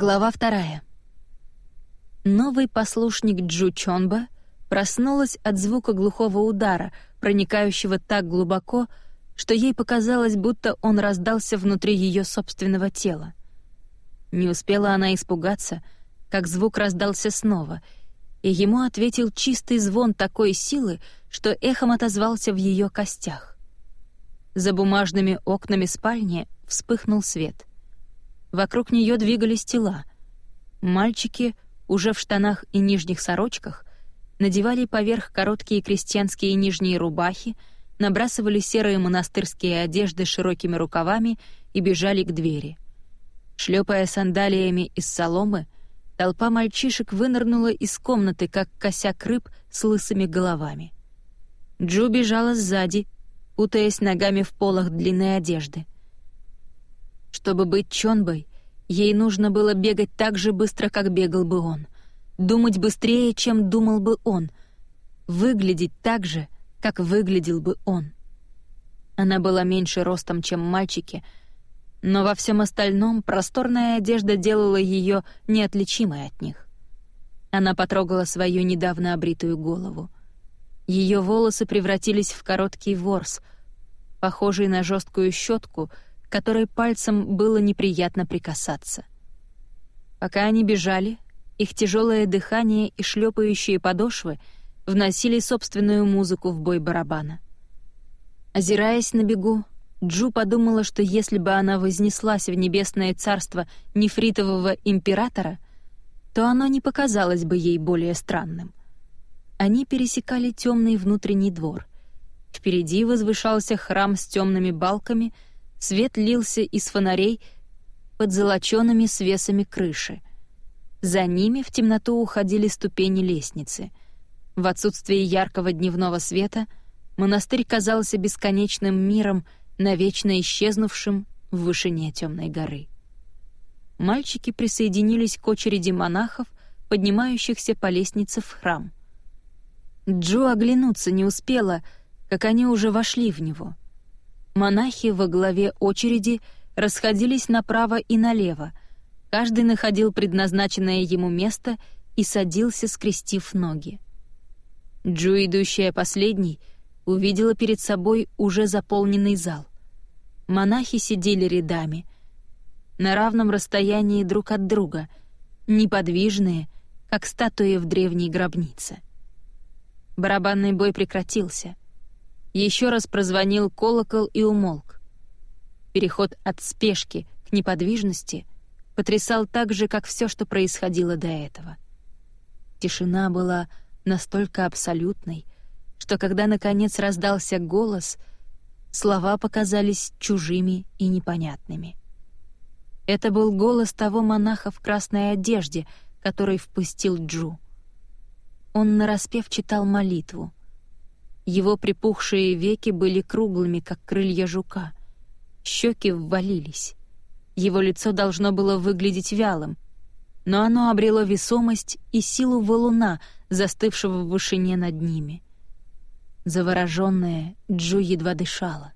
Глава вторая. Новый послушник Джу Чонба проснулась от звука глухого удара, проникающего так глубоко, что ей показалось, будто он раздался внутри ее собственного тела. Не успела она испугаться, как звук раздался снова, и ему ответил чистый звон такой силы, что эхом отозвался в ее костях. За бумажными окнами спальни вспыхнул свет. Вокруг нее двигались тела. Мальчики, уже в штанах и нижних сорочках, надевали поверх короткие крестьянские нижние рубахи, набрасывали серые монастырские одежды широкими рукавами и бежали к двери. Шлепая сандалиями из соломы, толпа мальчишек вынырнула из комнаты, как косяк рыб с лысыми головами. Джу бежала сзади, путаясь ногами в полах длинной одежды. Чтобы быть Чонбой, ей нужно было бегать так же быстро, как бегал бы он, думать быстрее, чем думал бы он, выглядеть так же, как выглядел бы он. Она была меньше ростом, чем мальчики, но во всем остальном просторная одежда делала ее неотличимой от них. Она потрогала свою недавно обритую голову. Ее волосы превратились в короткий ворс, похожий на жесткую щетку, которой пальцем было неприятно прикасаться. Пока они бежали, их тяжелое дыхание и шлепающие подошвы вносили собственную музыку в бой барабана. Озираясь на бегу, Джу подумала, что если бы она вознеслась в небесное царство нефритового императора, то оно не показалось бы ей более странным. Они пересекали темный внутренний двор. Впереди возвышался храм с темными балками, свет лился из фонарей под золочеными свесами крыши. За ними в темноту уходили ступени лестницы. В отсутствие яркого дневного света монастырь казался бесконечным миром, навечно исчезнувшим в вышине темной горы. Мальчики присоединились к очереди монахов, поднимающихся по лестнице в храм. Джо оглянуться не успела, как они уже вошли в него. Монахи во главе очереди расходились направо и налево, каждый находил предназначенное ему место и садился, скрестив ноги. Джу, идущая последней, увидела перед собой уже заполненный зал. Монахи сидели рядами, на равном расстоянии друг от друга, неподвижные, как статуи в древней гробнице. Барабанный бой прекратился. Еще раз прозвонил колокол и умолк. Переход от спешки к неподвижности потрясал так же, как все, что происходило до этого. Тишина была настолько абсолютной, что когда наконец раздался голос, слова показались чужими и непонятными. Это был голос того монаха в красной одежде, который впустил Джу. Он нараспев читал молитву. Его припухшие веки были круглыми, как крылья жука. Щеки ввалились. Его лицо должно было выглядеть вялым, но оно обрело весомость и силу валуна, застывшего в вышине над ними. Завороженная, Джу едва дышала.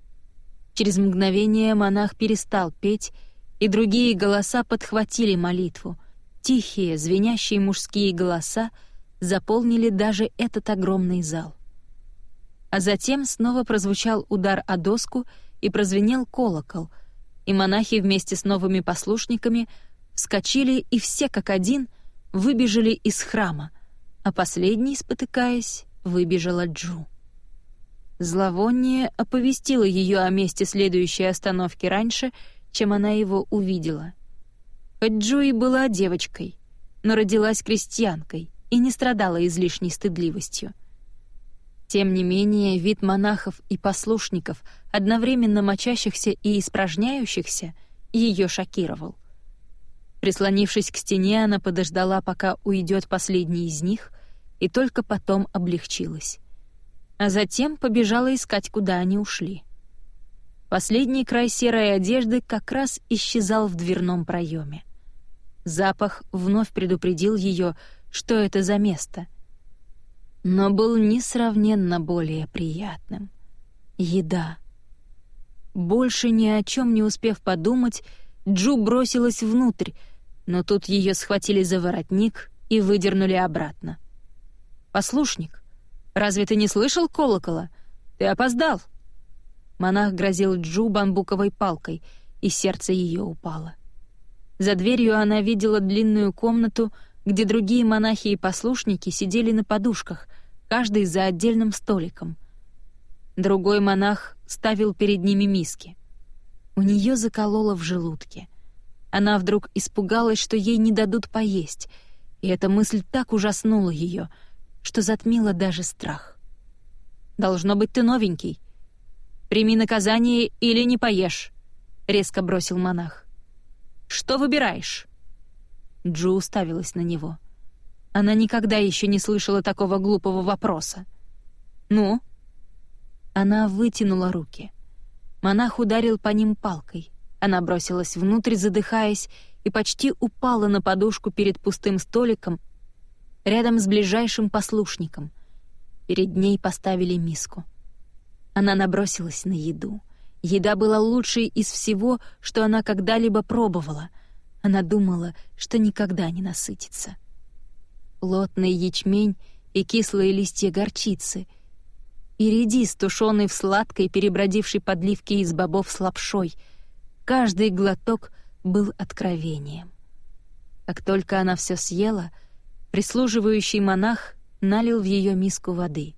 Через мгновение монах перестал петь, и другие голоса подхватили молитву. Тихие, звенящие мужские голоса — заполнили даже этот огромный зал. А затем снова прозвучал удар о доску и прозвенел колокол, и монахи вместе с новыми послушниками вскочили и все как один выбежали из храма, а последний, спотыкаясь, выбежала Джу. Зловоние оповестило ее о месте следующей остановки раньше, чем она его увидела. Хоть Джу и была девочкой, но родилась крестьянкой, и не страдала излишней стыдливостью. Тем не менее, вид монахов и послушников, одновременно мочащихся и испражняющихся, ее шокировал. Прислонившись к стене, она подождала, пока уйдет последний из них, и только потом облегчилась. А затем побежала искать, куда они ушли. Последний край серой одежды как раз исчезал в дверном проеме. Запах вновь предупредил ее, что это за место. Но был несравненно более приятным. Еда. Больше ни о чем не успев подумать, Джу бросилась внутрь, Но тут ее схватили за воротник и выдернули обратно. «Послушник, разве ты не слышал колокола? Ты опоздал!» Монах грозил Джу бамбуковой палкой, и сердце ее упало. За дверью она видела длинную комнату, где другие монахи и послушники сидели на подушках, каждый за отдельным столиком. Другой монах ставил перед ними миски. У нее закололо в желудке. Она вдруг испугалась, что ей не дадут поесть, и эта мысль так ужаснула ее, что затмила даже страх. «Должно быть, ты новенький. Прими наказание или не поешь», — резко бросил монах. «Что выбираешь?» Джу уставилась на него. Она никогда еще не слышала такого глупого вопроса. «Ну?» Она вытянула руки. Монах ударил по ним палкой. Она бросилась внутрь, задыхаясь, и почти упала на подушку перед пустым столиком, рядом с ближайшим послушником. Перед ней поставили миску. Она набросилась на еду. Еда была лучшей из всего, что она когда-либо пробовала — она думала, что никогда не насытится. Плотный ячмень и кислые листья горчицы, и редис, тушеный в сладкой, перебродившей подливке из бобов с лапшой. Каждый глоток был откровением. Как только она все съела, прислуживающий монах налил в ее миску воды.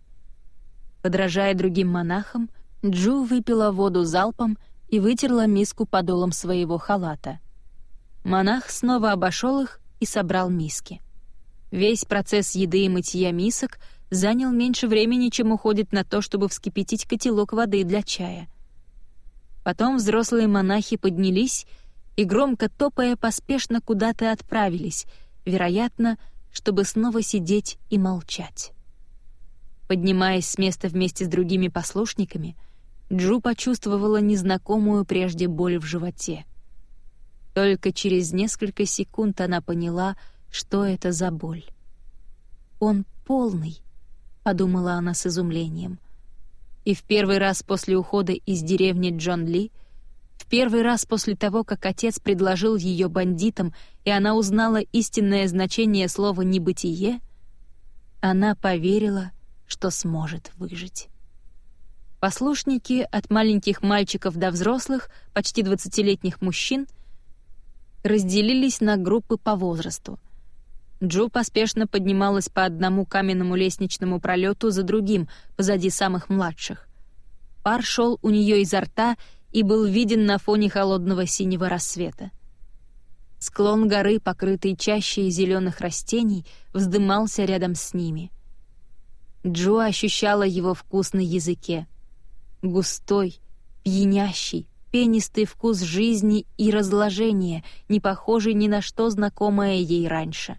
Подражая другим монахам, Джу выпила воду залпом и вытерла миску подолом своего халата — Монах снова обошел их и собрал миски. Весь процесс еды и мытья мисок занял меньше времени, чем уходит на то, чтобы вскипятить котелок воды для чая. Потом взрослые монахи поднялись и, громко топая, поспешно куда-то отправились, вероятно, чтобы снова сидеть и молчать. Поднимаясь с места вместе с другими послушниками, Джу почувствовала незнакомую прежде боль в животе — только через несколько секунд она поняла, что это за боль. «Он полный», — подумала она с изумлением. И в первый раз после ухода из деревни Джон Ли, в первый раз после того, как отец предложил ее бандитам, и она узнала истинное значение слова «небытие», она поверила, что сможет выжить. Послушники от маленьких мальчиков до взрослых, почти двадцатилетних мужчин — разделились на группы по возрасту. Джо поспешно поднималась по одному каменному лестничному пролету за другим, позади самых младших. Пар шел у нее изо рта и был виден на фоне холодного синего рассвета. Склон горы, покрытый чащей зеленых растений, вздымался рядом с ними. Джо ощущала его вкус на языке. Густой, пьянящий, пенистый вкус жизни и разложения, не похожий ни на что знакомое ей раньше.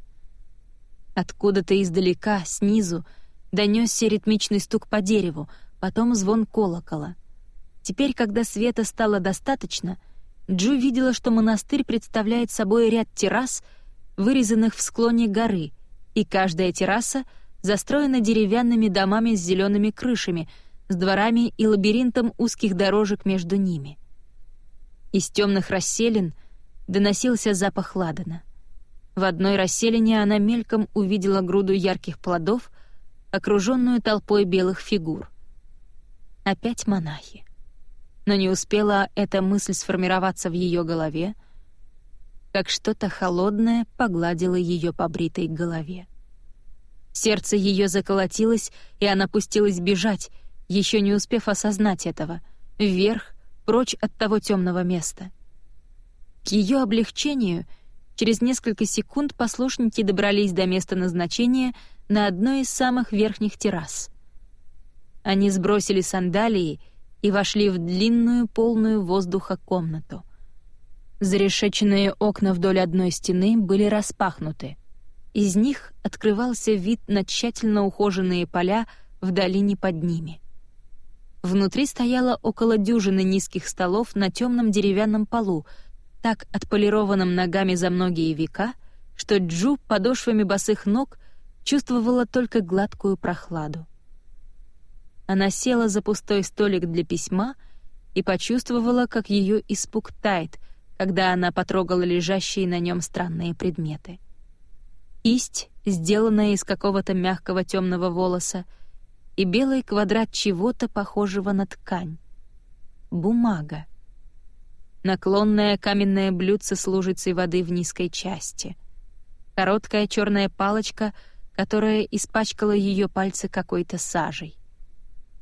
Откуда-то издалека, снизу, донесся ритмичный стук по дереву, потом звон колокола. Теперь, когда света стало достаточно, Джу видела, что монастырь представляет собой ряд террас, вырезанных в склоне горы, и каждая терраса застроена деревянными домами с зелеными крышами, с дворами и лабиринтом узких дорожек между ними — из темных расселин доносился запах ладана. В одной расселине она мельком увидела груду ярких плодов, окруженную толпой белых фигур. Опять монахи. Но не успела эта мысль сформироваться в ее голове, как что-то холодное погладило ее по бритой голове. Сердце ее заколотилось, и она пустилась бежать, еще не успев осознать этого, вверх прочь от того темного места. К ее облегчению через несколько секунд послушники добрались до места назначения на одной из самых верхних террас. Они сбросили сандалии и вошли в длинную, полную воздуха комнату. Зарешеченные окна вдоль одной стены были распахнуты. Из них открывался вид на тщательно ухоженные поля в долине под ними — Внутри стояло около дюжины низких столов на темном деревянном полу, так отполированном ногами за многие века, что Джу подошвами босых ног чувствовала только гладкую прохладу. Она села за пустой столик для письма и почувствовала, как ее испуг тает, когда она потрогала лежащие на нем странные предметы. Кисть, сделанная из какого-то мягкого темного волоса, и белый квадрат чего-то похожего на ткань. Бумага. Наклонное каменное блюдце с лужицей воды в низкой части. Короткая черная палочка, которая испачкала ее пальцы какой-то сажей.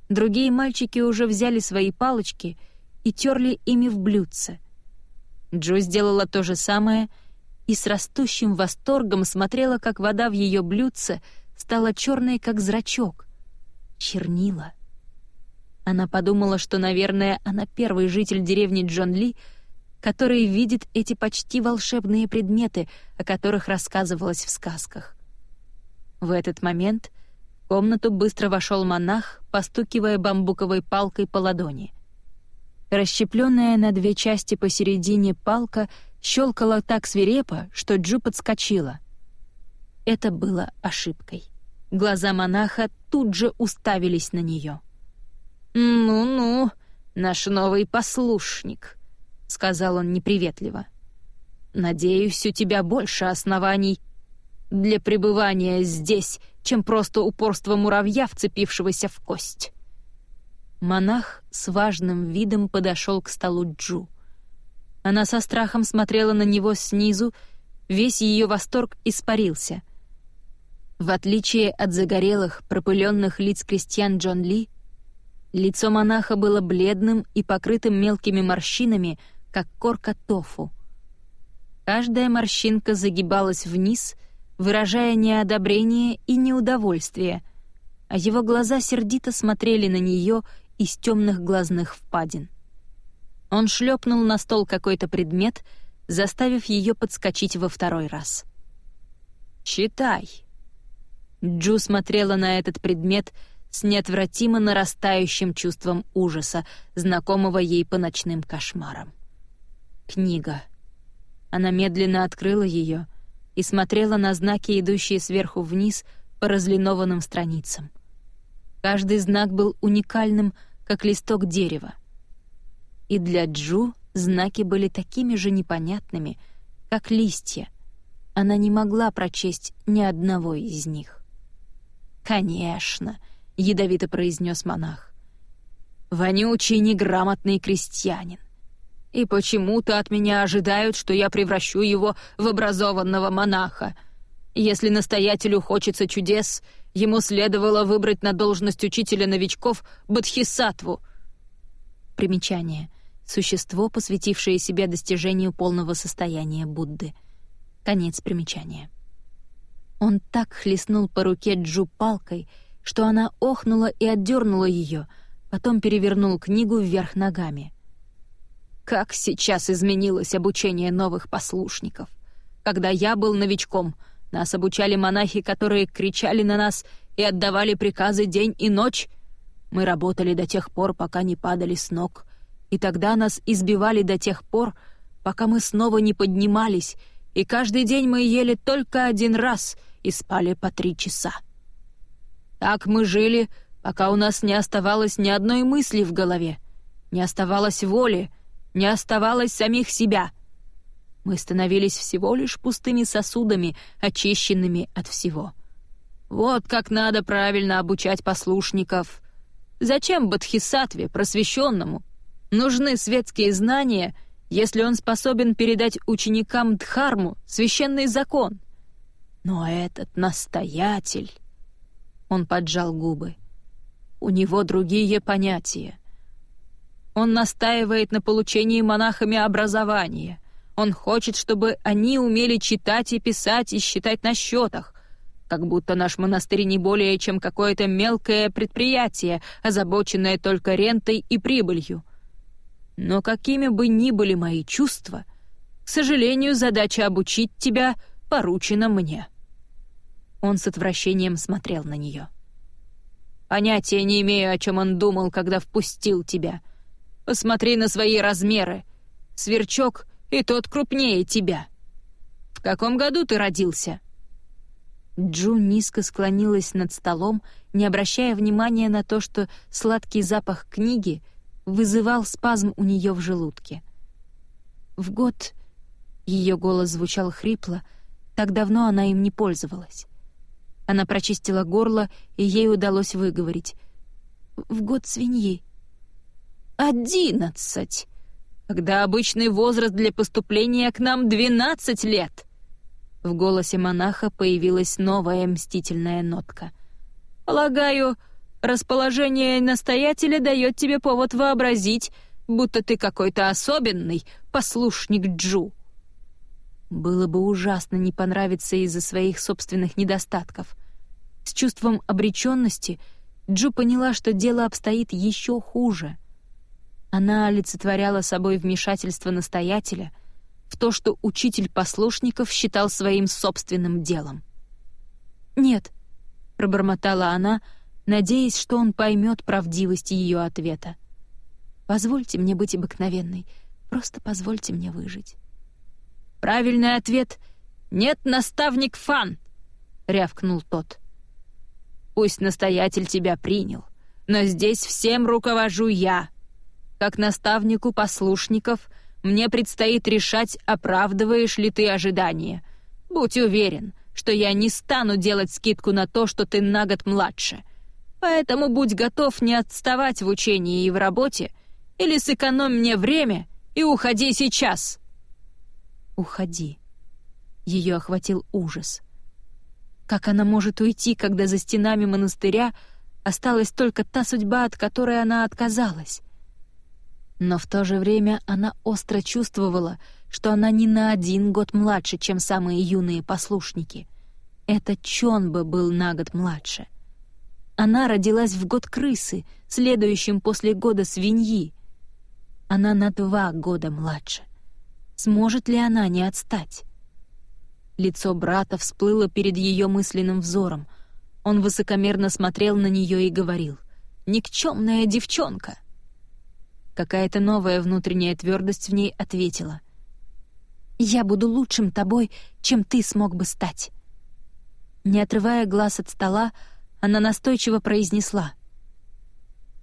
Другие мальчики уже взяли свои палочки и терли ими в блюдце. Джо сделала то же самое и с растущим восторгом смотрела, как вода в ее блюдце стала черной, как зрачок. Чернила. Она подумала, что, наверное, она первый житель деревни Джон Ли, который видит эти почти волшебные предметы, о которых рассказывалось в сказках. В этот момент в комнату быстро вошел монах, постукивая бамбуковой палкой по ладони. Расщепленная на две части посередине палка щелкала так свирепо, что Джу подскочила. Это было ошибкой. Глаза монаха тут же уставились на нее. «Ну-ну, наш новый послушник», — сказал он неприветливо. «Надеюсь, у тебя больше оснований для пребывания здесь, чем просто упорство муравья, вцепившегося в кость». Монах с важным видом подошел к столу Джу. Она со страхом смотрела на него снизу, весь ее восторг испарился. В отличие от загорелых, пропыленных лиц крестьян Джон Ли, лицо монаха было бледным и покрытым мелкими морщинами, как корка тофу. Каждая морщинка загибалась вниз, выражая неодобрение и неудовольствие, а его глаза сердито смотрели на нее из темных глазных впадин. Он шлепнул на стол какой-то предмет, заставив ее подскочить во второй раз. «Читай!» Джу смотрела на этот предмет с неотвратимо нарастающим чувством ужаса, знакомого ей по ночным кошмарам. Книга. Она медленно открыла ее и смотрела на знаки, идущие сверху вниз по разлинованным страницам. Каждый знак был уникальным, как листок дерева. И для Джу знаки были такими же непонятными, как листья. Она не могла прочесть ни одного из них. «Конечно», — ядовито произнес монах. «Вонючий неграмотный крестьянин. И почему-то от меня ожидают, что я превращу его в образованного монаха. Если настоятелю хочется чудес, ему следовало выбрать на должность учителя новичков Бодхисаттву. Примечание. Существо, посвятившее себя достижению полного состояния Будды. Конец примечания. Он так хлестнул по руке Джу палкой, что она охнула и отдернула ее, потом перевернул книгу вверх ногами. Как сейчас изменилось обучение новых послушников. Когда я был новичком — нас обучали монахи, которые кричали на нас и отдавали приказы день и ночь. Мы работали до тех пор, пока не падали с ног. И тогда нас избивали до тех пор, пока мы снова не поднимались, и каждый день мы ели только один раз и спали по три часа. Так мы жили, пока у нас не оставалось ни одной мысли в голове, не оставалось воли, не оставалось самих себя — мы становились всего лишь пустыми сосудами, очищенными от всего. Вот как надо правильно обучать послушников. Зачем Бодхисаттве, просвещенному, нужны светские знания, если он способен передать ученикам Дхарму священный закон? Но этот настоятель... Он поджал губы. У него другие понятия. Он настаивает на получении монахами образования — он хочет, чтобы они умели читать и писать и считать на счетах, как будто наш монастырь не более чем какое-то мелкое предприятие, озабоченное только рентой и прибылью. Но какими бы ни были мои чувства, к сожалению, задача обучить тебя поручена мне». Он с отвращением смотрел на нее. «Понятия не имею, о чем он думал, когда впустил тебя. Посмотри на свои размеры. Сверчок — и тот крупнее тебя. В каком году ты родился?» Джу низко склонилась над столом, не обращая внимания на то, что сладкий запах книги вызывал спазм у нее в желудке. В год...» Ее голос звучал хрипло, так давно она им не пользовалась. Она прочистила горло, и ей удалось выговорить. «В год свиньи». «Одиннадцать! Когда обычный возраст для поступления к нам двенадцать лет!» В голосе монаха появилась новая мстительная нотка. «Полагаю, расположение настоятеля дает тебе повод вообразить, будто ты какой-то особенный послушник Джу». Было бы ужасно не понравиться из-за своих собственных недостатков. С чувством обреченности Джу поняла, что дело обстоит еще хуже. Она олицетворяла собой вмешательство настоятеля в то, что учитель послушников считал своим собственным делом. «Нет», — пробормотала она, надеясь, что он поймет правдивость ее ответа. «Позвольте мне быть обыкновенной, просто позвольте мне выжить». «Правильный ответ — нет, наставник Фан!» — рявкнул тот. «Пусть настоятель тебя принял, но здесь всем руковожу я. Как наставнику послушников мне предстоит решать, оправдываешь ли ты ожидания. Будь уверен, что я не стану делать скидку на то, что ты на год младше. Поэтому будь готов не отставать в учении и в работе, или сэкономь мне время и уходи сейчас!» «Уходи». Ее охватил ужас. Как она может уйти, когда за стенами монастыря осталась только та судьба, от которой она отказалась? Но в то же время она остро чувствовала, что она не на один год младше, чем самые юные послушники. Это Чонба был на год младше. Она родилась в год крысы, следующим после года свиньи. Она на два года младше. Сможет ли она не отстать? Лицо брата всплыло перед ее мысленным взором. Он высокомерно смотрел на нее и говорил «Никчемная девчонка!» Какая-то новая внутренняя твердость в ней ответила «Я буду лучшим тобой, чем ты смог бы стать». Не отрывая глаз от стола, она настойчиво произнесла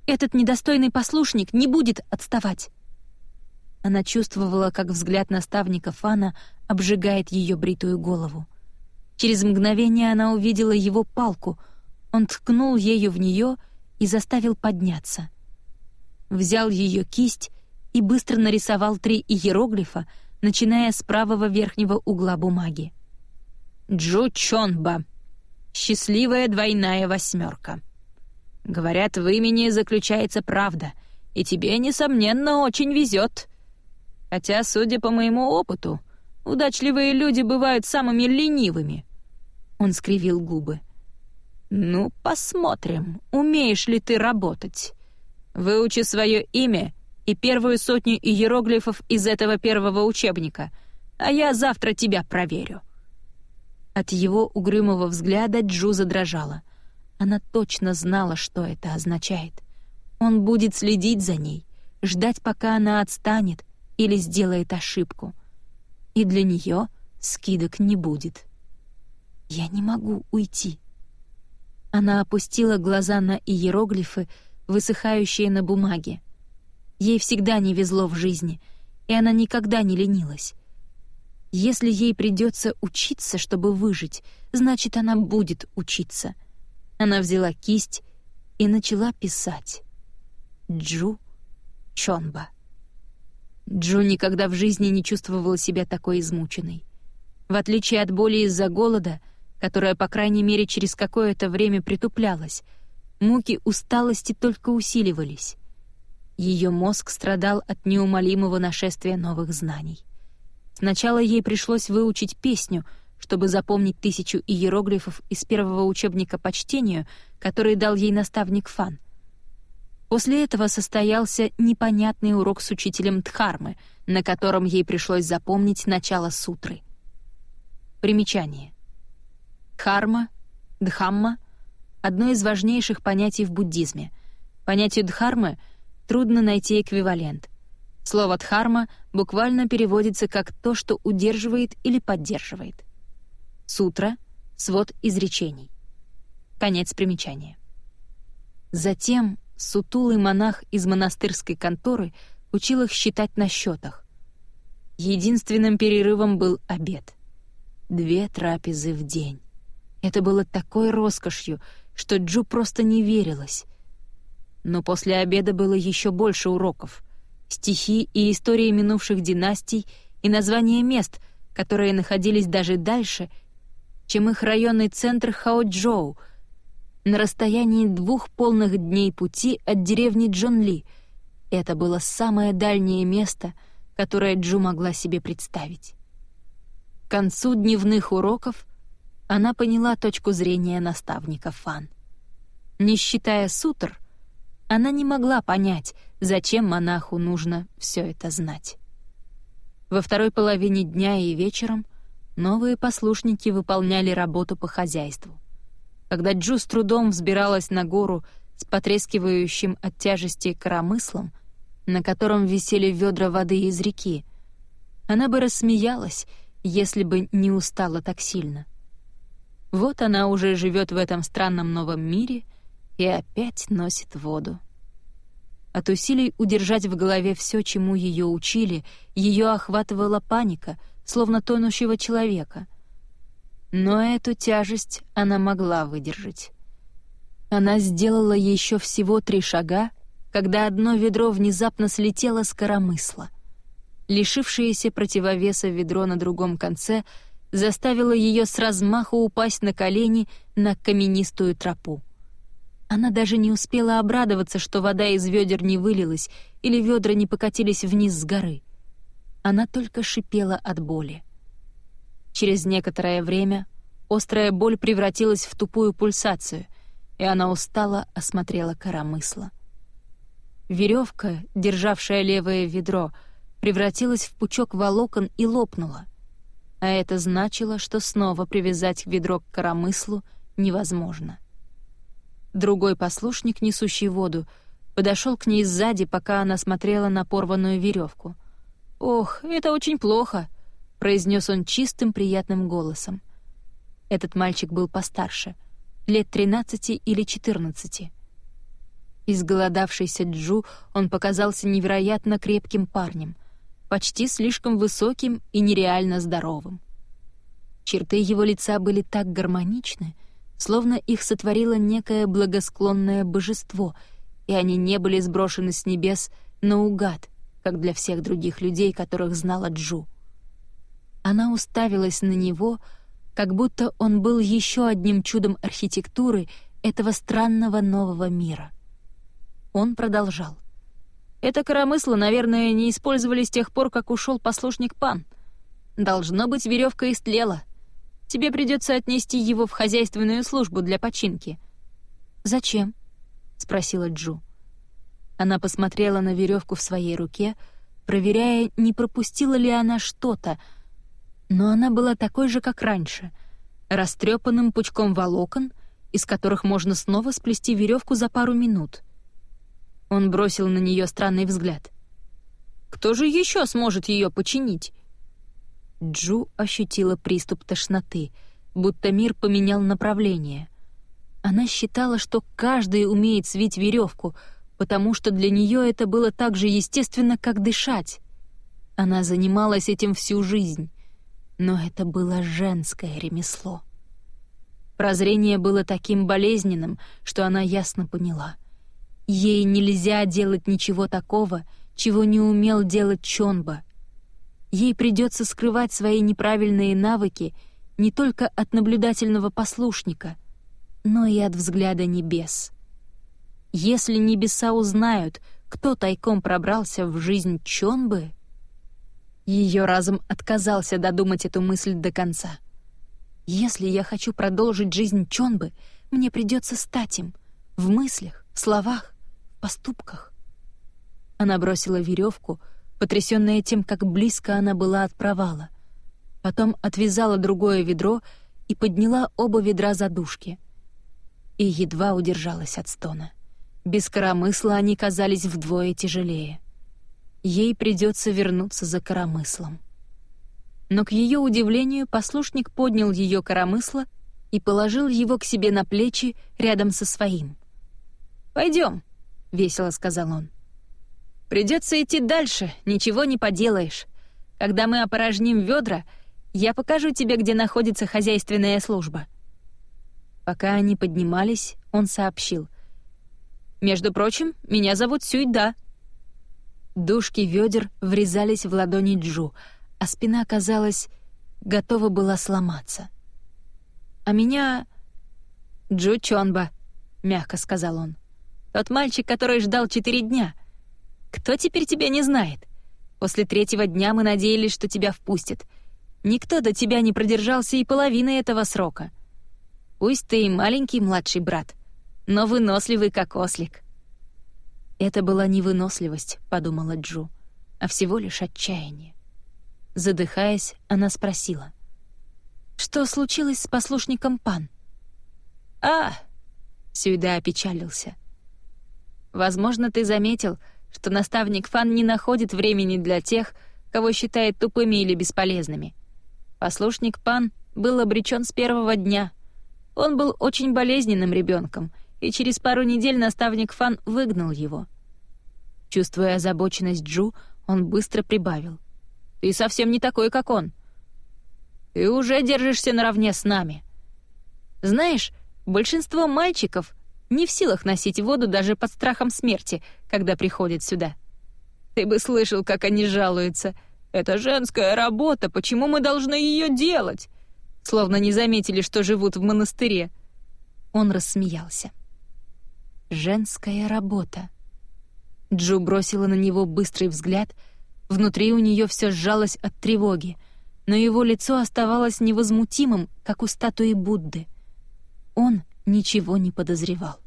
«Этот недостойный послушник не будет отставать». Она чувствовала, как взгляд наставника Фана обжигает ее бритую голову. Через мгновение она увидела его палку. Он ткнул ею в нее и заставил подняться. Взял ее кисть и быстро нарисовал три иероглифа, начиная с правого верхнего угла бумаги. «Джу Чонба. Счастливая двойная восьмерка. Говорят, в имени заключается правда, и тебе, несомненно, очень везет. Хотя, судя по моему опыту, удачливые люди бывают самыми ленивыми. Он скривил губы. Ну, посмотрим, умеешь ли ты работать. Выучи свое имя и первую сотню иероглифов из этого первого учебника, а я завтра тебя проверю. От его угрюмого взгляда Джу задрожала. Она точно знала, что это означает. Он будет следить за ней, ждать, пока она отстанет, или сделает ошибку. И для нее скидок не будет. «Я не могу уйти». Она опустила глаза на иероглифы, высыхающие на бумаге. Ей всегда не везло в жизни, и она никогда не ленилась. Если ей придется учиться, чтобы выжить, значит, она будет учиться. Она взяла кисть и начала писать. Джу Чонба. Джо никогда в жизни не чувствовала себя такой измученной. В отличие от боли из-за голода, которая, по крайней мере, через какое-то время притуплялась, муки усталости только усиливались. Ее мозг страдал от неумолимого нашествия новых знаний. Сначала ей пришлось выучить песню, чтобы запомнить тысячу иероглифов из первого учебника по чтению, который дал ей наставник Фан — После этого состоялся непонятный урок с учителем Дхармы, на котором ей пришлось запомнить начало сутры. Примечание. Дхарма, Дхамма — одно из важнейших понятий в буддизме. Понятию Дхармы трудно найти эквивалент. Слово «дхарма» буквально переводится как «то, что удерживает или поддерживает». Сутра — свод изречений. Конец примечания. Затем Сутулый монах из монастырской конторы учил их считать на счетах. Единственным перерывом был обед. Две трапезы в день. Это было такой роскошью, что Джу просто не верилось. Но после обеда было еще больше уроков. Стихи и истории минувших династий и названия мест, которые находились даже дальше, чем их районный центр Хаоджоу, на расстоянии двух полных дней пути от деревни Джонли. Это было самое дальнее место, которое Джу могла себе представить. К концу дневных уроков она поняла точку зрения наставника Фан. Не считая сутр, она не могла понять, зачем монаху нужно все это знать. Во второй половине дня и вечером новые послушники выполняли работу по хозяйству. Когда Джу с трудом взбиралась на гору с потрескивающим от тяжести коромыслом, на котором висели ведра воды из реки, она бы рассмеялась, если бы не устала так сильно. Вот она уже живет в этом странном новом мире и опять носит воду. От усилий удержать в голове все, чему ее учили, ее охватывала паника, словно тонущего человека. Но эту тяжесть она могла выдержать. Она сделала еще всего три шага, когда одно ведро внезапно слетело с коромысла. Лишившееся противовеса ведро на другом конце заставило ее с размаху упасть на колени на каменистую тропу. Она даже не успела обрадоваться, что вода из ведер не вылилась или ведра не покатились вниз с горы. Она только шипела от боли. Через некоторое время острая боль превратилась в тупую пульсацию, и она устало осмотрела коромысла. Веревка, державшая левое ведро, превратилась в пучок волокон и лопнула. А это значило, что снова привязать ведро к коромыслу невозможно. Другой послушник, несущий воду, подошел к ней сзади, пока она смотрела на порванную веревку. «Ох, это очень плохо», — произнес он чистым, приятным голосом. Этот мальчик был постарше, лет тринадцати или четырнадцати. Изголодавшийся Джу он показался невероятно крепким парнем, почти слишком высоким и нереально здоровым. Черты его лица были так гармоничны, словно их сотворило некое благосклонное божество, и они не были сброшены с небес наугад, как для всех других людей, которых знала Джу. Она уставилась на него, как будто он был еще одним чудом архитектуры этого странного нового мира. Он продолжал. «Это коромысло, наверное, не использовали с тех пор, как ушел послушник Пан. Должно быть, веревка истлела. Тебе придется отнести его в хозяйственную службу для починки». «Зачем?» — спросила Джу. Она посмотрела на веревку в своей руке, проверяя, не пропустила ли она что-то, но она была такой же, как раньше, растрепанным пучком волокон, из которых можно снова сплести веревку за пару минут. Он бросил на нее странный взгляд. «Кто же еще сможет ее починить?» Джу ощутила приступ тошноты, будто мир поменял направление. Она считала, что каждый умеет свить веревку, потому что для нее это было так же естественно, как дышать. Она занималась этим всю жизнь, но это было женское ремесло. Прозрение было таким болезненным, что она ясно поняла. Ей нельзя делать ничего такого, чего не умел делать Чонба — Ей придется скрывать свои неправильные навыки не только от наблюдательного послушника, но и от взгляда небес. Если небеса узнают, кто тайком пробрался в жизнь Чонбы, ее разум отказался додумать эту мысль до конца. Если я хочу продолжить жизнь Чонбы, мне придется стать им в мыслях, словах, поступках. Она бросила веревку, потрясённая тем, как близко она была от провала. Потом отвязала другое ведро и подняла оба ведра за дужки. И едва удержалась от стона. Без коромысла они казались вдвое тяжелее. Ей придется вернуться за коромыслом. Но к ее удивлению послушник поднял ее коромысло и положил его к себе на плечи рядом со своим. «Пойдем», — весело сказал он. Придется идти дальше, ничего не поделаешь. Когда мы опорожним ведра, я покажу тебе, где находится хозяйственная служба». Пока они поднимались, он сообщил. «Между прочим, меня зовут Сюйда». Дужки ведер врезались в ладони Джу, а спина, казалось, готова была сломаться. «А меня...» «Джу Чонба», — мягко сказал он. «Тот мальчик, который ждал четыре дня. Кто теперь тебя не знает? После третьего дня мы надеялись, что тебя впустят. Никто до тебя не продержался и половины этого срока. Пусть ты и маленький младший брат, но выносливый, как ослик». «Это была не выносливость», — подумала Джу, «а всего лишь отчаяние». Задыхаясь, она спросила. «Что случилось с послушником Пан?» «А!» — Сюда опечалился. «Возможно, ты заметил, что наставник Фан не находит времени для тех, кого считает тупыми или бесполезными. Послушник Пан был обречен с первого дня. Он был очень болезненным ребенком, и через пару недель наставник Фан выгнал его. Чувствуя озабоченность Джу, он быстро прибавил. «Ты совсем не такой, как он. Ты уже держишься наравне с нами. Знаешь, большинство мальчиков не в силах носить воду даже под страхом смерти, когда приходят сюда. Ты бы слышал, как они жалуются. Это женская работа, почему мы должны ее делать? Словно не заметили, что живут в монастыре. Он рассмеялся. Женская работа. Джу бросила на него быстрый взгляд. Внутри у нее все сжалось от тревоги, но его лицо оставалось невозмутимым, как у статуи Будды. Он ничего не подозревал.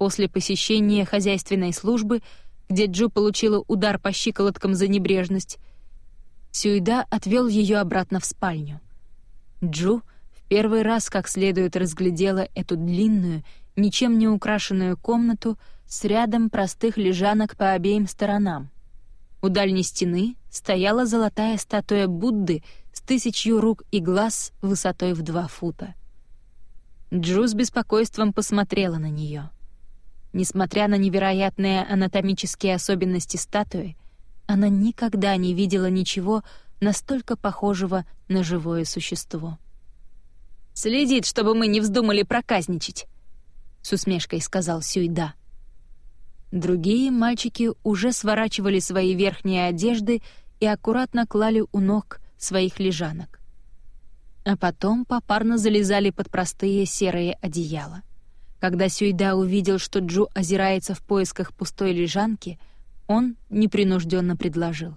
После посещения хозяйственной службы, где Джу получила удар по щиколоткам за небрежность, Сюйда отвел ее обратно в спальню. Джу в первый раз как следует разглядела эту длинную, ничем не украшенную комнату с рядом простых лежанок по обеим сторонам. У дальней стены стояла золотая статуя Будды с тысячью рук и глаз высотой в два фута. Джу с беспокойством посмотрела на нее. Несмотря на невероятные анатомические особенности статуи, она никогда не видела ничего настолько похожего на живое существо. «Следит, чтобы мы не вздумали проказничать», — с усмешкой сказал Сюйда. Другие мальчики уже сворачивали свои верхние одежды и аккуратно клали у ног своих лежанок а потом попарно залезали под простые серые одеяла. Когда Сюйда увидел, что Джу озирается в поисках пустой лежанки, он непринужденно предложил.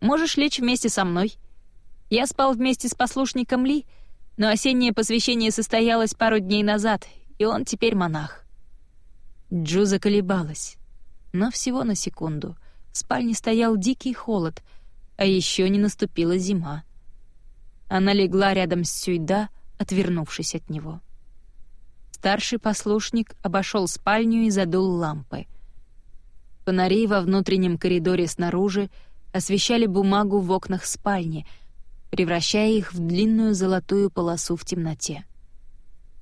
«Можешь лечь вместе со мной. Я спал вместе с послушником Ли, но осеннее посвящение состоялось пару дней назад, и он теперь монах». Джу заколебалась, но всего на секунду. В спальне стоял дикий холод, а еще не наступила зима. Она легла рядом с Сюйда, отвернувшись от него. Старший послушник обошел спальню и задул лампы. Фонари во внутреннем коридоре снаружи освещали бумагу в окнах спальни, превращая их в длинную золотую полосу в темноте.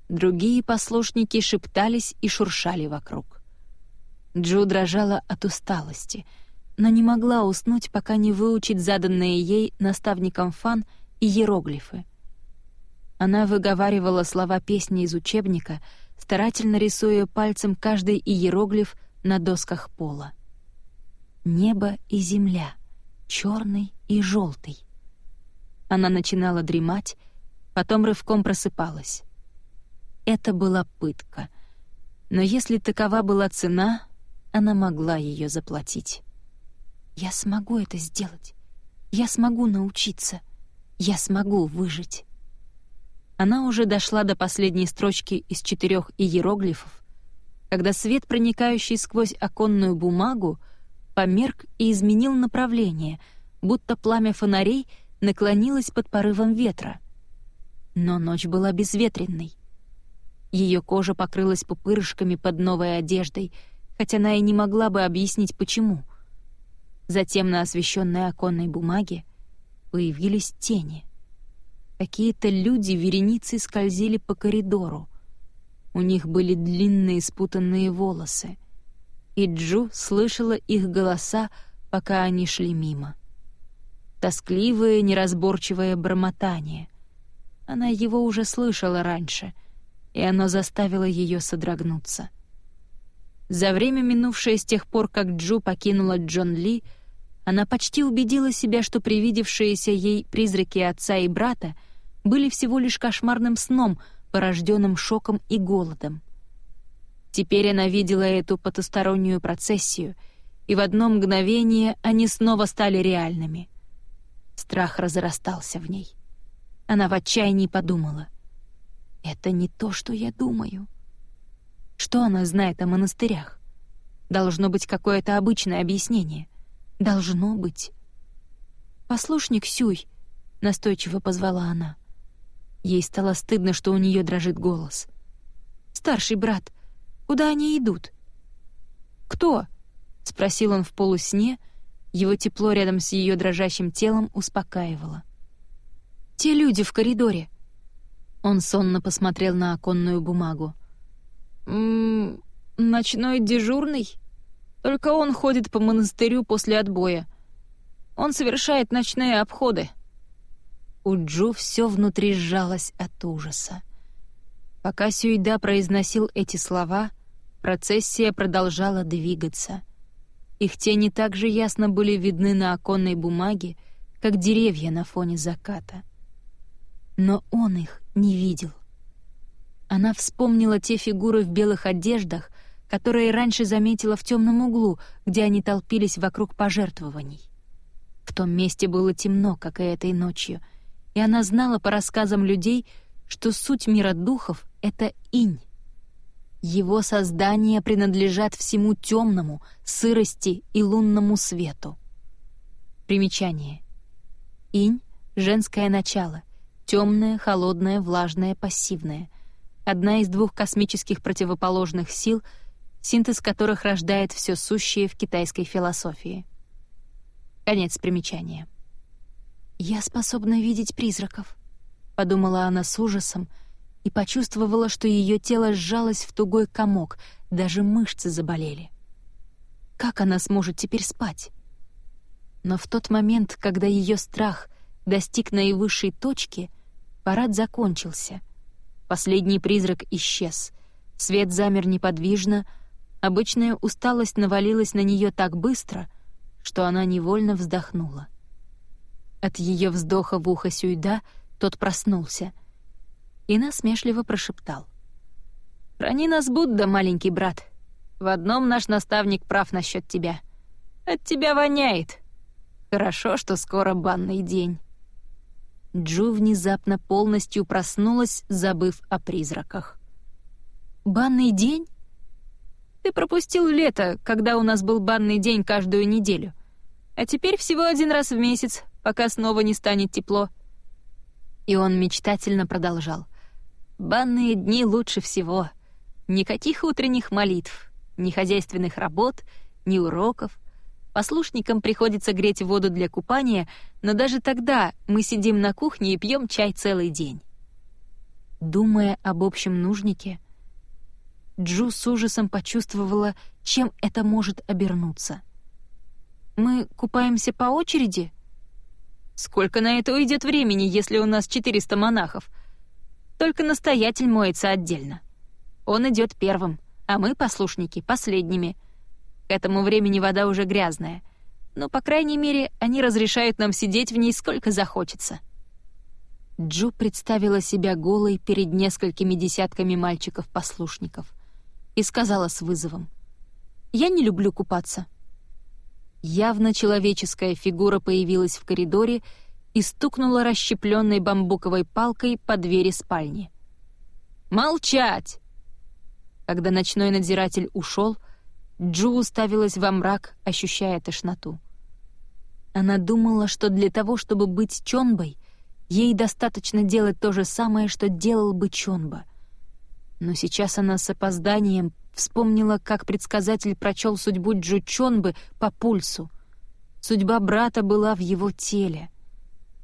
Другие послушники шептались и шуршали вокруг. Джу дрожала от усталости, но не могла уснуть, пока не выучит заданные ей наставником Фан — иероглифы. Она выговаривала слова песни из учебника, старательно рисуя пальцем каждый иероглиф на досках пола. Небо и земля, черный и желтый. Она начинала дремать, потом рывком просыпалась. Это была пытка. Но если такова была цена, она могла ее заплатить. «Я смогу это сделать. Я смогу научиться», я смогу выжить. Она уже дошла до последней строчки из четырех иероглифов, когда свет, проникающий сквозь оконную бумагу, померк и изменил направление, будто пламя фонарей наклонилось под порывом ветра. Но ночь была безветренной. Ее кожа покрылась пупырышками под новой одеждой, хотя она и не могла бы объяснить, почему. Затем на освещенной оконной бумаге появились тени. Какие-то люди вереницей скользили по коридору. У них были длинные спутанные волосы. И Джу слышала их голоса, пока они шли мимо. Тоскливое, неразборчивое бормотание. Она его уже слышала раньше, и оно заставило ее содрогнуться. За время, минувшее с тех пор, как Джу покинула Джон Ли, она почти убедила себя, что привидевшиеся ей призраки отца и брата были всего лишь кошмарным сном, порожденным шоком и голодом. Теперь она видела эту потустороннюю процессию, и в одно мгновение они снова стали реальными. Страх разрастался в ней. Она в отчаянии подумала. «Это не то, что я думаю». Что она знает о монастырях? Должно быть какое-то обычное объяснение. Должно быть. «Послушник Сюй», — настойчиво позвала она. Ей стало стыдно, что у нее дрожит голос. «Старший брат, куда они идут?» «Кто?» — спросил он в полусне. Его тепло рядом с ее дрожащим телом успокаивало. «Те люди в коридоре». Он сонно посмотрел на оконную бумагу. «М ночной дежурный? Только он ходит по монастырю после отбоя. Он совершает ночные обходы». У Джу все внутри сжалось от ужаса. Пока Сюйда произносил эти слова, процессия продолжала двигаться. Их тени также ясно были видны на оконной бумаге, как деревья на фоне заката. Но он их не видел. Она вспомнила те фигуры в белых одеждах, которые раньше заметила в темном углу, где они толпились вокруг пожертвований. В том месте было темно, как и этой ночью, и она знала по рассказам людей, что суть мира духов — это инь. Его создания принадлежат всему темному, сырости и лунному свету. Примечание. Инь — женское начало, темное, холодное, влажное, пассивное — одна из двух космических противоположных сил, синтез которых рождает все сущее в китайской философии. Конец примечания. «Я способна видеть призраков», — подумала она с ужасом и почувствовала, что ее тело сжалось в тугой комок, даже мышцы заболели. Как она сможет теперь спать? Но в тот момент, когда ее страх достиг наивысшей точки, парад закончился — Последний призрак исчез. Свет замер неподвижно, обычная усталость навалилась на нее так быстро, что она невольно вздохнула. От ее вздоха в ухо Сюйда тот проснулся и насмешливо прошептал. «Храни нас, Будда, маленький брат. В одном наш наставник прав насчет тебя. От тебя воняет. Хорошо, что скоро банный день». Джу внезапно полностью проснулась, забыв о призраках. «Банный день? Ты пропустил лето, когда у нас был банный день каждую неделю. А теперь всего один раз в месяц, пока снова не станет тепло». И он мечтательно продолжал. «Банные дни лучше всего. Никаких утренних молитв, ни хозяйственных работ, ни уроков, Послушникам приходится греть воду для купания, но даже тогда мы сидим на кухне и пьем чай целый день. Думая об общем нужнике, Джу с ужасом почувствовала, чем это может обернуться. «Мы купаемся по очереди?» «Сколько на это уйдет времени, если у нас 400 монахов? Только настоятель моется отдельно. Он идет первым, а мы, послушники, последними — к этому времени вода уже грязная. Но, по крайней мере, они разрешают нам сидеть в ней сколько захочется. Джо представила себя голой перед несколькими десятками мальчиков-послушников и сказала с вызовом. «Я не люблю купаться». Явно человеческая фигура появилась в коридоре и стукнула расщепленной бамбуковой палкой по двери спальни. «Молчать!» Когда ночной надзиратель ушел, Джу уставилась во мрак, ощущая тошноту. Она думала, что для того, чтобы быть Чонбой, ей достаточно делать то же самое, что делал бы Чонба. Но сейчас она с опозданием вспомнила, как предсказатель прочел судьбу Джу Чонбы по пульсу. Судьба брата была в его теле.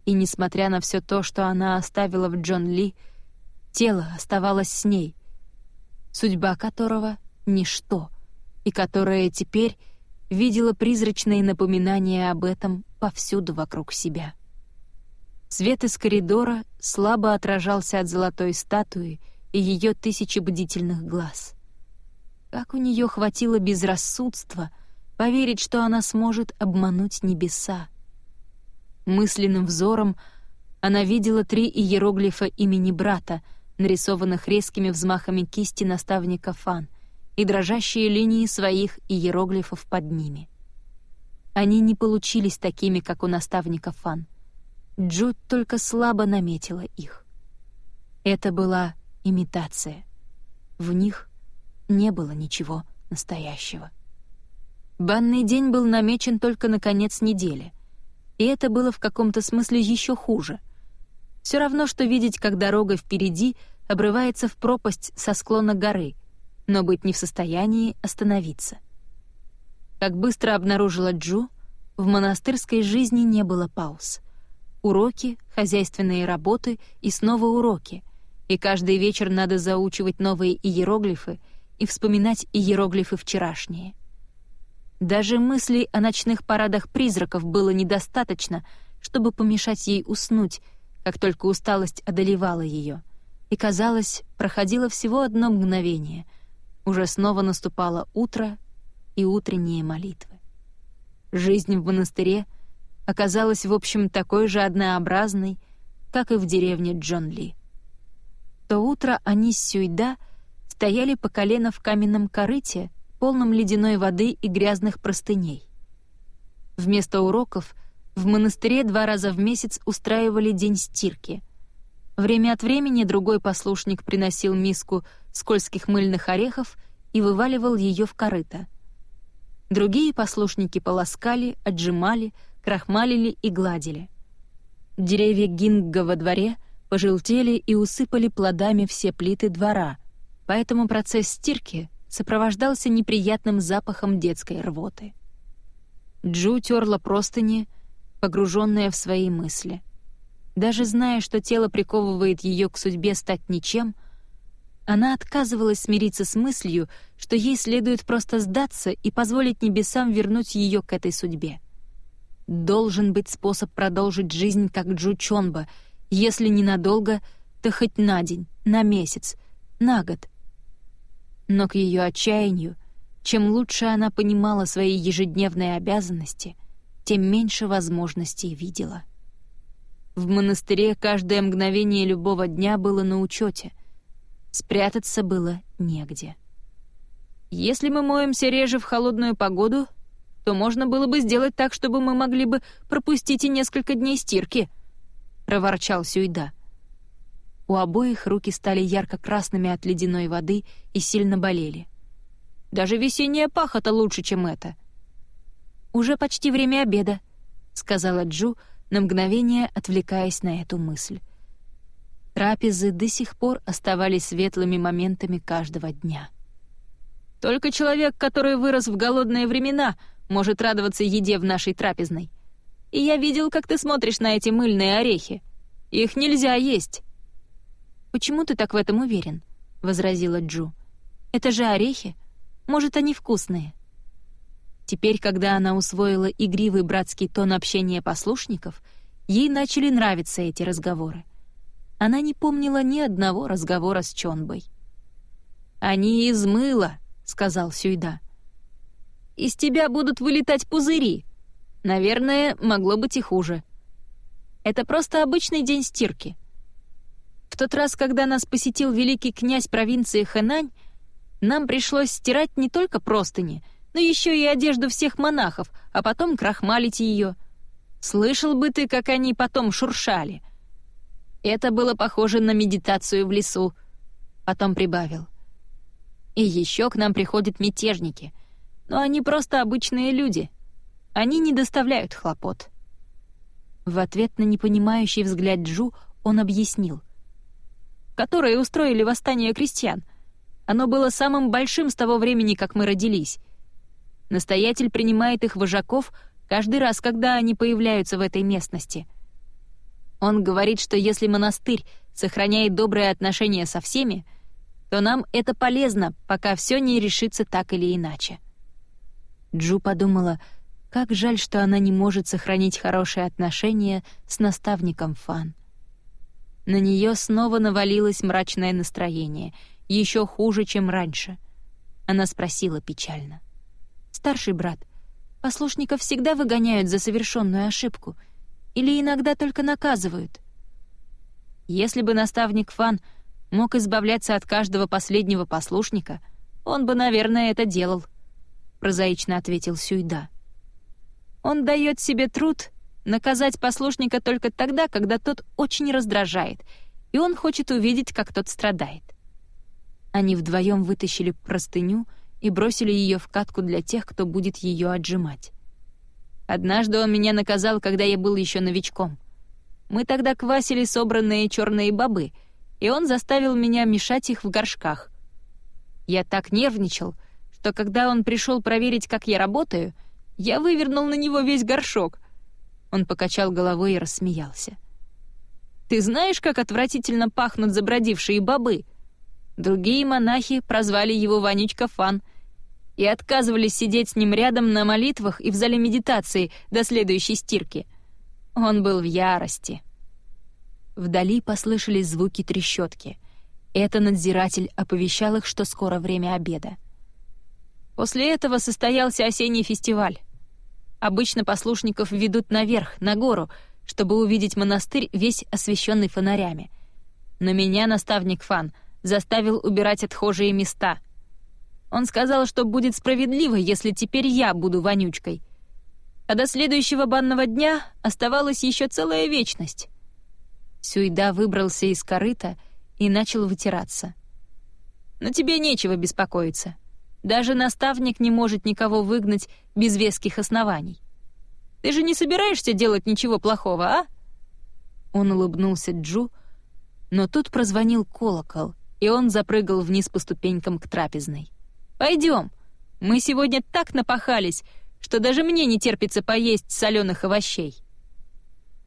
И несмотря на все то, что она оставила в Джон Ли, тело оставалось с ней, судьба которого — ничто — и которая теперь видела призрачные напоминания об этом повсюду вокруг себя. Свет из коридора слабо отражался от золотой статуи и ее тысячи бдительных глаз. Как у нее хватило безрассудства поверить, что она сможет обмануть небеса. Мысленным взором она видела три иероглифа имени брата, нарисованных резкими взмахами кисти наставника Фан, и дрожащие линии своих иероглифов под ними. Они не получились такими, как у наставника Фан. Джуд только слабо наметила их. Это была имитация. В них не было ничего настоящего. Банный день был намечен только на конец недели, и это было в каком-то смысле еще хуже. Все равно, что видеть, как дорога впереди обрывается в пропасть со склона горы, но быть не в состоянии остановиться. Как быстро обнаружила Джу, в монастырской жизни не было пауз. Уроки, хозяйственные работы и снова уроки, и каждый вечер надо заучивать новые иероглифы и вспоминать иероглифы вчерашние. Даже мыслей о ночных парадах призраков было недостаточно, чтобы помешать ей уснуть, как только усталость одолевала ее. И, казалось, проходило всего одно мгновение — уже снова наступало утро и утренние молитвы. Жизнь в монастыре оказалась, в общем, такой же однообразной, как и в деревне Джон Ли. То утро они с Сюйда стояли по колено в каменном корыте, полном ледяной воды и грязных простыней. Вместо уроков в монастыре два раза в месяц устраивали день стирки. Время от времени другой послушник приносил миску скользких мыльных орехов и вываливал ее в корыто. Другие послушники полоскали, отжимали, крахмалили и гладили. Деревья гинга во дворе пожелтели и усыпали плодами все плиты двора, поэтому процесс стирки сопровождался неприятным запахом детской рвоты. Джу терла простыни, погруженная в свои мысли. Даже зная, что тело приковывает ее к судьбе стать ничем, она отказывалась смириться с мыслью, что ей следует просто сдаться и позволить небесам вернуть ее к этой судьбе. Должен быть способ продолжить жизнь как Джу Чонба, если не надолго, то хоть на день, на месяц, на год. Но к ее отчаянию, чем лучше она понимала свои ежедневные обязанности, тем меньше возможностей видела. В монастыре каждое мгновение любого дня было на учете — Спрятаться было негде. Если мы моемся реже в холодную погоду, то можно было бы сделать так, чтобы мы могли бы пропустить и несколько дней стирки», — проворчал Сюйда. У обоих руки стали ярко-красными от ледяной воды и сильно болели. «Даже весенняя пахота лучше, чем это». «Уже почти время обеда», — сказала Джу, на мгновение отвлекаясь на эту мысль. Трапезы до сих пор оставались светлыми моментами каждого дня. Только человек, который вырос в голодные времена, может радоваться еде в нашей трапезной. И я видел, как ты смотришь на эти мыльные орехи. Их нельзя есть. «Почему ты так в этом уверен?» — возразила Джу. «Это же орехи. Может, они вкусные?» Теперь, когда она усвоила игривый братский тон общения послушников, ей начали нравиться эти разговоры она не помнила ни одного разговора с Чонбой. «Они из мыла», — сказал Сюйда. «Из тебя будут вылетать пузыри. Наверное, могло быть и хуже. Это просто обычный день стирки. В тот раз, когда нас посетил великий князь провинции Хэнань, нам пришлось стирать не только простыни, но еще и одежду всех монахов, а потом крахмалить ее. Слышал бы ты, как они потом шуршали — это было похоже на медитацию в лесу. Потом прибавил. И еще к нам приходят мятежники. Но они просто обычные люди. Они не доставляют хлопот. В ответ на непонимающий взгляд Джу он объяснил. Которые устроили восстание крестьян. Оно было самым большим с того времени, как мы родились. Настоятель принимает их вожаков каждый раз, когда они появляются в этой местности — он говорит, что если монастырь сохраняет добрые отношения со всеми, то нам это полезно, пока все не решится так или иначе. Джу подумала, как жаль, что она не может сохранить хорошие отношения с наставником Фан. На нее снова навалилось мрачное настроение, еще хуже, чем раньше. Она спросила печально. «Старший брат, послушников всегда выгоняют за совершенную ошибку или иногда только наказывают?» Если бы наставник Фан мог избавляться от каждого последнего послушника, он бы, наверное, это делал, — прозаично ответил Сюйда. Он дает себе труд наказать послушника только тогда, когда тот очень раздражает, и он хочет увидеть, как тот страдает. Они вдвоем вытащили простыню и бросили ее в катку для тех, кто будет ее отжимать. Однажды он меня наказал, когда я был еще новичком. Мы тогда квасили собранные черные бобы, и он заставил меня мешать их в горшках. Я так нервничал, что когда он пришел проверить, как я работаю, я вывернул на него весь горшок. Он покачал головой и рассмеялся. «Ты знаешь, как отвратительно пахнут забродившие бобы?» Другие монахи прозвали его Ванючка Фан и отказывались сидеть с ним рядом на молитвах и в зале медитации до следующей стирки. Он был в ярости. Вдали послышались звуки трещотки. Это надзиратель оповещал их, что скоро время обеда. После этого состоялся осенний фестиваль. Обычно послушников ведут наверх, на гору, чтобы увидеть монастырь, весь освещенный фонарями. Но меня наставник Фан заставил убирать отхожие места. Он сказал, что будет справедливо, если теперь я буду вонючкой. А до следующего банного дня оставалась еще целая вечность. Сюйда выбрался из корыта и начал вытираться. «Но тебе нечего беспокоиться. Даже наставник не может никого выгнать без веских оснований. Ты же не собираешься делать ничего плохого, а?» Он улыбнулся Джу, но тут прозвонил колокол, и он запрыгал вниз по ступенькам к трапезной. «Пойдем! Мы сегодня так напахались, что даже мне не терпится поесть соленых овощей».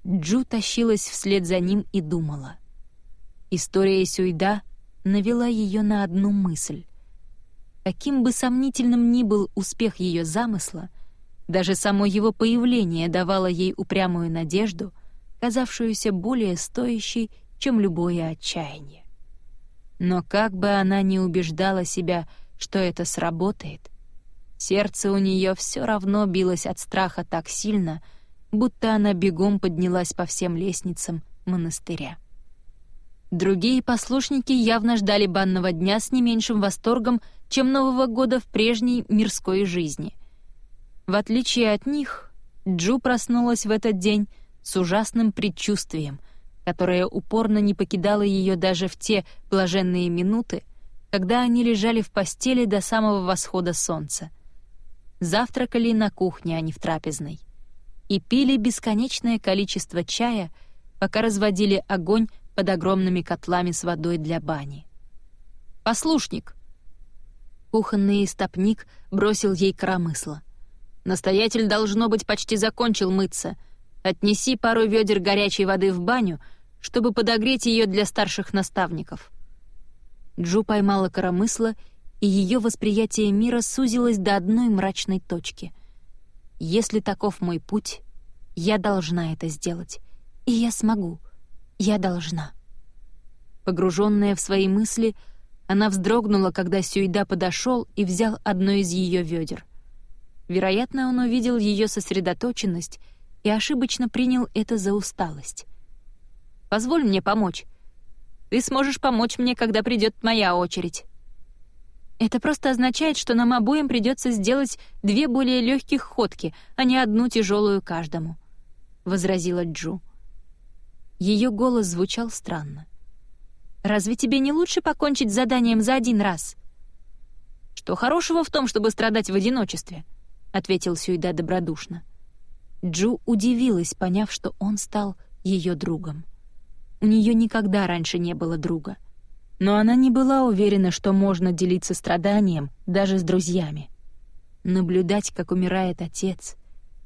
Джу тащилась вслед за ним и думала. История Сюйда навела ее на одну мысль — Каким бы сомнительным ни был успех ее замысла, даже само его появление давало ей упрямую надежду, казавшуюся более стоящей, чем любое отчаяние. Но как бы она ни убеждала себя, что это сработает, сердце у нее все равно билось от страха так сильно, будто она бегом поднялась по всем лестницам монастыря. Другие послушники явно ждали банного дня с не меньшим восторгом, чем Нового года в прежней мирской жизни. В отличие от них, Джу проснулась в этот день с ужасным предчувствием, которое упорно не покидало ее даже в те блаженные минуты, когда они лежали в постели до самого восхода солнца. Завтракали на кухне, а не в трапезной. И пили бесконечное количество чая, пока разводили огонь под огромными котлами с водой для бани. «Послушник!» Кухонный истопник бросил ей коромысло. «Настоятель, должно быть, почти закончил мыться. Отнеси пару ведер горячей воды в баню, чтобы подогреть ее для старших наставников». Джу поймала коромысло, и ее восприятие мира сузилось до одной мрачной точки. «Если таков мой путь, я должна это сделать, и я смогу. Я должна. Погруженная в свои мысли, она вздрогнула, когда Сюйда подошел и взял одно из ее ведер. Вероятно, он увидел ее сосредоточенность и ошибочно принял это за усталость. «Позволь мне помочь. Ты сможешь помочь мне, когда придет моя очередь». Это просто означает, что нам обоим придется сделать две более легких ходки, а не одну тяжелую каждому», — возразила Джу. Ее голос звучал странно. «Разве тебе не лучше покончить с заданием за один раз?» «Что хорошего в том, чтобы страдать в одиночестве?» — ответил Сюйда добродушно. Джу удивилась, поняв, что он стал ее другом. У нее никогда раньше не было друга. Но она не была уверена, что можно делиться страданием даже с друзьями. Наблюдать, как умирает отец,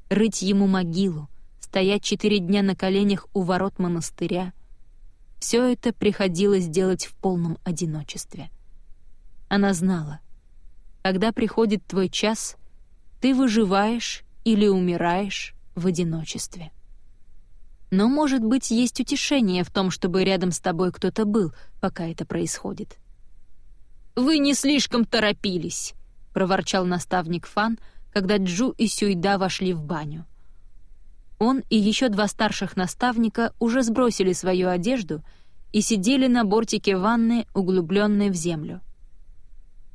рыть ему могилу, стоять четыре дня на коленях у ворот монастыря. Все это приходилось делать в полном одиночестве. Она знала, когда приходит твой час, ты выживаешь или умираешь в одиночестве. Но, может быть, есть утешение в том, чтобы рядом с тобой кто-то был, пока это происходит. «Вы не слишком торопились», — проворчал наставник Фан, когда Джу и Сюйда вошли в баню. Он и еще два старших наставника уже сбросили свою одежду и сидели на бортике ванны, углубленной в землю.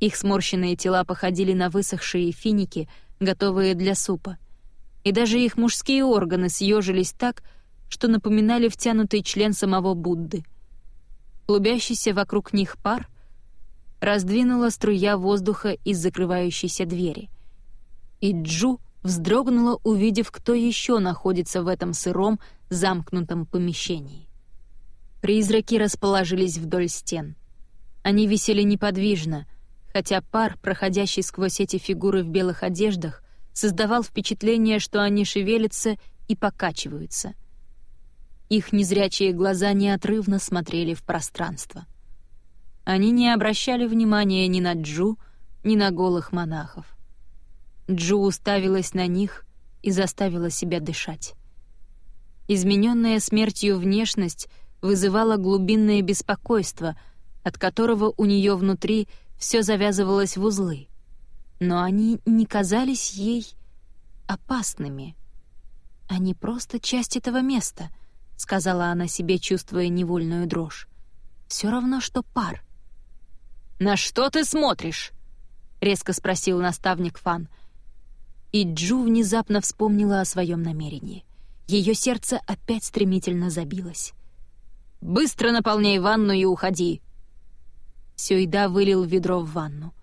Их сморщенные тела походили на высохшие финики, готовые для супа, и даже их мужские органы съежились так, что напоминали втянутый член самого Будды. Клубящийся вокруг них пар раздвинула струя воздуха из закрывающейся двери. И Джу вздрогнула, увидев, кто еще находится в этом сыром, замкнутом помещении. Призраки расположились вдоль стен. Они висели неподвижно, хотя пар, проходящий сквозь эти фигуры в белых одеждах, создавал впечатление, что они шевелятся и покачиваются — их незрячие глаза неотрывно смотрели в пространство. Они не обращали внимания ни на Джу, ни на голых монахов. Джу уставилась на них и заставила себя дышать. Измененная смертью внешность вызывала глубинное беспокойство, от которого у нее внутри все завязывалось в узлы. Но они не казались ей опасными. Они просто часть этого места —— сказала она себе, чувствуя невольную дрожь. «Все равно, что пар». «На что ты смотришь?» — резко спросил наставник Фан. И Джу внезапно вспомнила о своем намерении. Ее сердце опять стремительно забилось. «Быстро наполняй ванну и уходи!» Сюйда вылил ведро в ванну.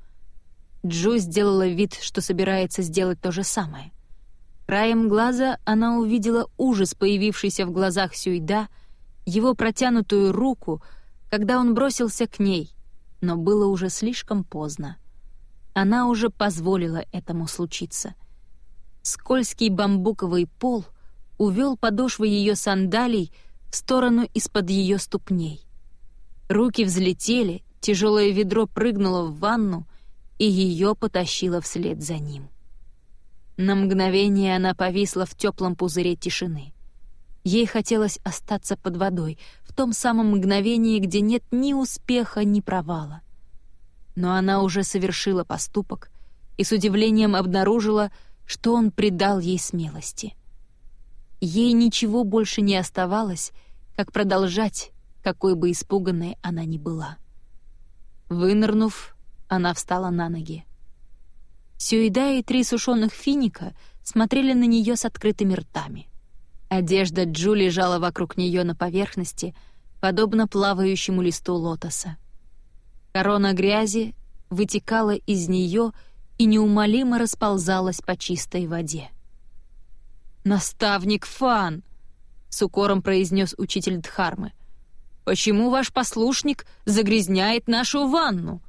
Джу сделала вид, что собирается сделать то же самое. Краем глаза она увидела ужас, появившийся в глазах Сюйда, его протянутую руку, когда он бросился к ней, но было уже слишком поздно. Она уже позволила этому случиться. Скользкий бамбуковый пол увел подошвы ее сандалий в сторону из-под ее ступней. Руки взлетели, тяжелое ведро прыгнуло в ванну, и ее потащило вслед за ним. На мгновение она повисла в теплом пузыре тишины. Ей хотелось остаться под водой, в том самом мгновении, где нет ни успеха, ни провала. Но она уже совершила поступок и с удивлением обнаружила, что он придал ей смелости. Ей ничего больше не оставалось, как продолжать, какой бы испуганной она ни была. Вынырнув, она встала на ноги. Сюида и три сушеных финика смотрели на нее с открытыми ртами. Одежда Джу лежала вокруг нее на поверхности, подобно плавающему листу лотоса. Корона грязи вытекала из нее и неумолимо расползалась по чистой воде. «Наставник Фан!» — с укором произнес учитель Дхармы. «Почему ваш послушник загрязняет нашу ванну?»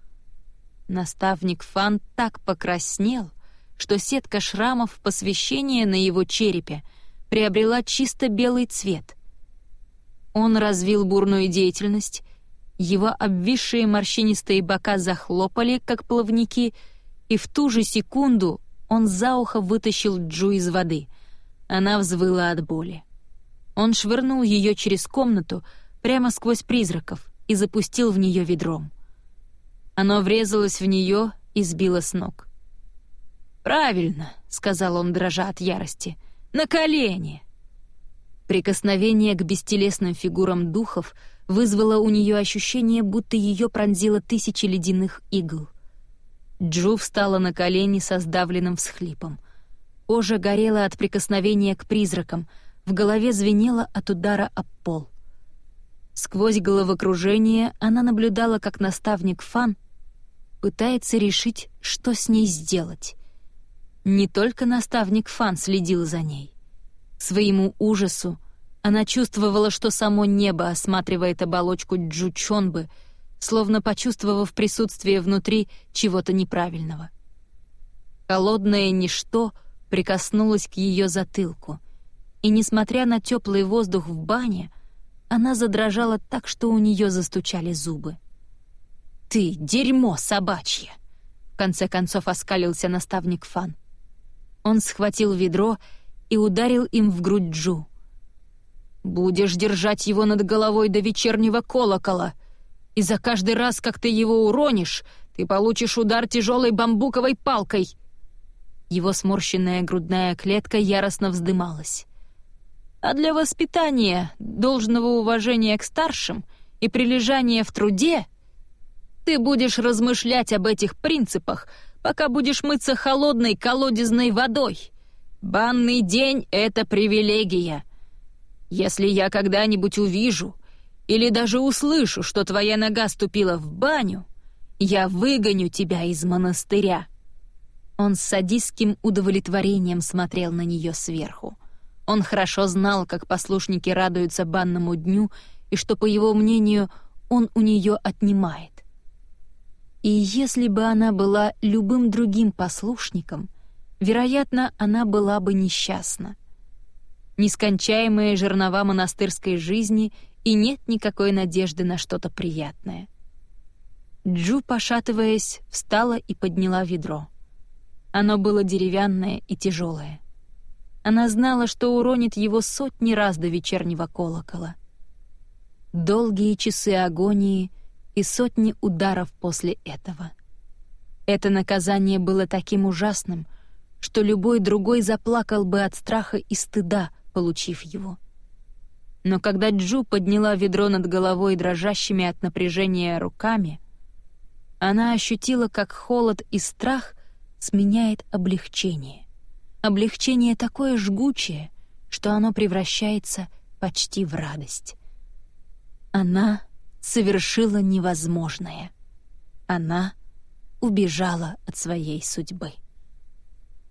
Наставник Фан так покраснел, что сетка шрамов посвящения на его черепе приобрела чисто белый цвет. Он развил бурную деятельность, его обвисшие морщинистые бока захлопали, как плавники, и в ту же секунду он за ухо вытащил Джу из воды. Она взвыла от боли. Он швырнул ее через комнату прямо сквозь призраков и запустил в нее ведром. Оно врезалось в нее и сбило с ног. «Правильно», — сказал он, дрожа от ярости, — «на колени». Прикосновение к бестелесным фигурам духов вызвало у нее ощущение, будто ее пронзило тысячи ледяных игл. Джу встала на колени со сдавленным всхлипом. Кожа горела от прикосновения к призракам, в голове звенело от удара об пол. Сквозь головокружение она наблюдала, как наставник Фан пытается решить, что с ней сделать. Не только наставник Фан следил за ней. К своему ужасу она чувствовала, что само небо осматривает оболочку Джучонбы, словно почувствовав присутствие внутри чего-то неправильного. Холодное ничто прикоснулось к ее затылку, и, несмотря на теплый воздух в бане, она задрожала так, что у нее застучали зубы. «Ты — дерьмо собачье!» — в конце концов оскалился наставник Фан. Он схватил ведро и ударил им в грудь Джу. «Будешь держать его над головой до вечернего колокола, и за каждый раз, как ты его уронишь, ты получишь удар тяжелой бамбуковой палкой!» Его сморщенная грудная клетка яростно вздымалась. «А для воспитания, должного уважения к старшим и прилежания в труде ты будешь размышлять об этих принципах, пока будешь мыться холодной колодезной водой. Банный день — это привилегия. Если я когда-нибудь увижу или даже услышу, что твоя нога ступила в баню, я выгоню тебя из монастыря». Он с садистским удовлетворением смотрел на нее сверху. Он хорошо знал, как послушники радуются банному дню, и что, по его мнению, он у нее отнимает. И если бы она была любым другим послушником, вероятно, она была бы несчастна. Нескончаемые жернова монастырской жизни и нет никакой надежды на что-то приятное. Джу, пошатываясь, встала и подняла ведро. Оно было деревянное и тяжелое. Она знала, что уронит его сотни раз до вечернего колокола. Долгие часы агонии — и сотни ударов после этого. Это наказание было таким ужасным, что любой другой заплакал бы от страха и стыда, получив его. Но когда Джу подняла ведро над головой дрожащими от напряжения руками, она ощутила, как холод и страх сменяет облегчение. Облегчение такое жгучее, что оно превращается почти в радость. Она совершила невозможное. Она убежала от своей судьбы.